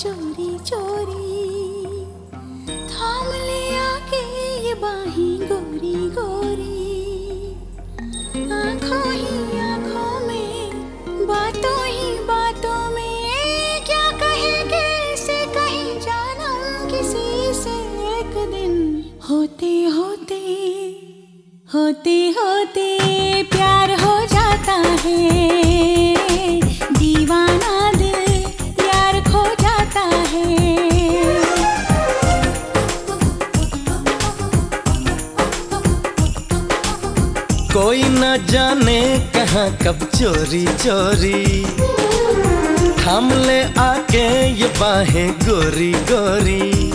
चोरी चोरी। थाम ले आके ये बाहें गोरी गोरी। आँखों ही आँखों में, बातों ही बातों में, क्या कहे, कैसे कहे, जाना किसी से एक दिन। होते होते होते होते। कोई न जाने कहाँ कब चोरी चोरी। थाम ले आके ये बाहें गोरी गोरी।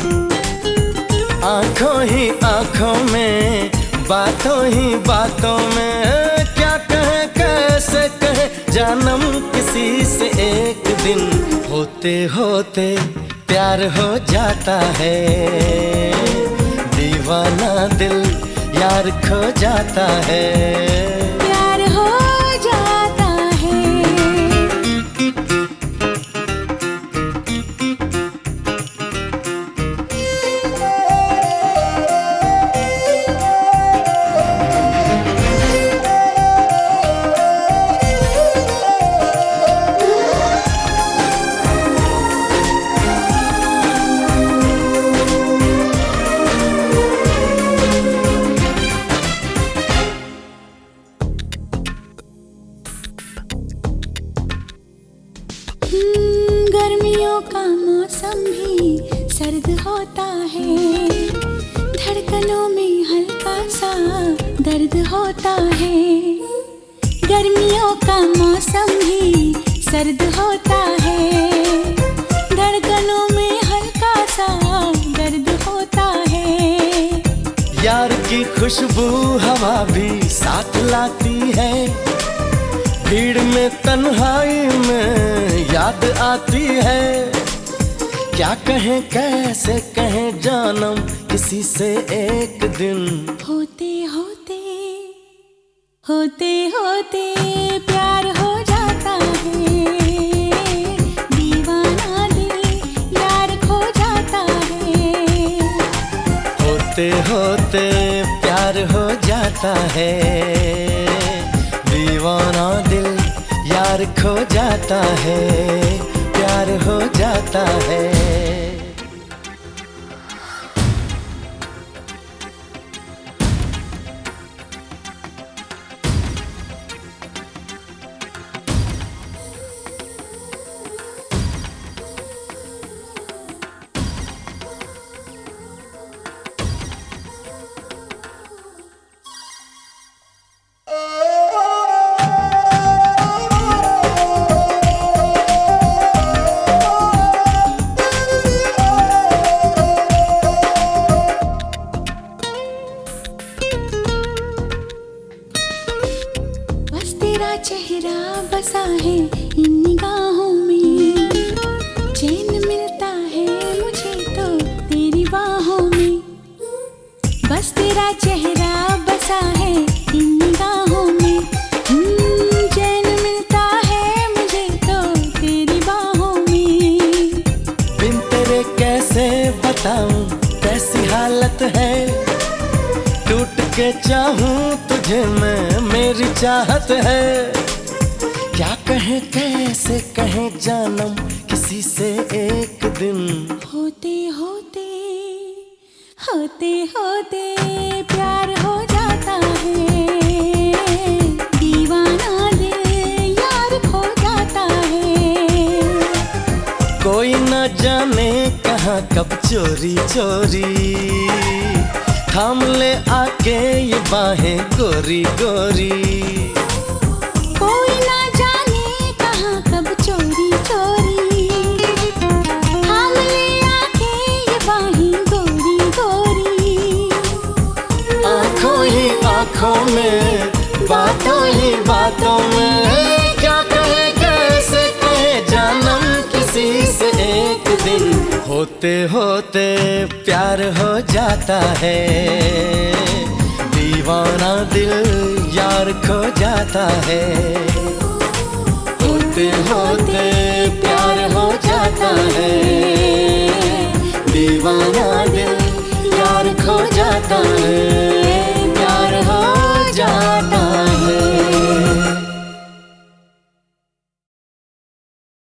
आँखों ही आँखों में, बातों ही बातों में। क्या कहे, कैसे कहे, जानम किसी से एक दिन होते होते प्यार हो जाता है। दीवाना दिल यार खो जाता है। गर्मियों का मौसम भी सर्द होता है। धड़कनों में हल्का सा दर्द होता है। गर्मियों का मौसम भी सर्द होता है। धड़कनों में हल्का सा दर्द होता है। यार की खुशबू हवा भी साथ लाती है। भीड़ में तन्हाई में याद आती है। क्या कहें कैसे कहें जानम किसी से एक दिन। होते होते होते होते प्यार हो जाता है। दीवाना दिल यार खो जाता है। होते होते प्यार हो जाता है। दीवाना दिल यार खो जाता है प्यार हो जाता है। तो बस तेरा चेहरा बसा है हम्म, मुझे तो तेरी बाहों में। बिन तेरे कैसे बताऊँ कैसी हालत है? टूट के चाहूँ तुझे मैं मेरी चाहत है। कहें कैसे कहें जानम किसी से एक दिन। होते होते होते होते प्यार हो जाता है। दीवाना दिल यार खो जाता है। कोई न जाने कहाँ कब चोरी चोरी। थाम ले आके ये बाहें गोरी गोरी। कोई ना आँखों में, बातों ही बातों में। क्या कहे, कैसे किसी से एक दिन। होते होते प्यार हो जाता है। दीवाना दिल यार खो जाता है। होते होते प्यार हो जाता है। दीवाना दिल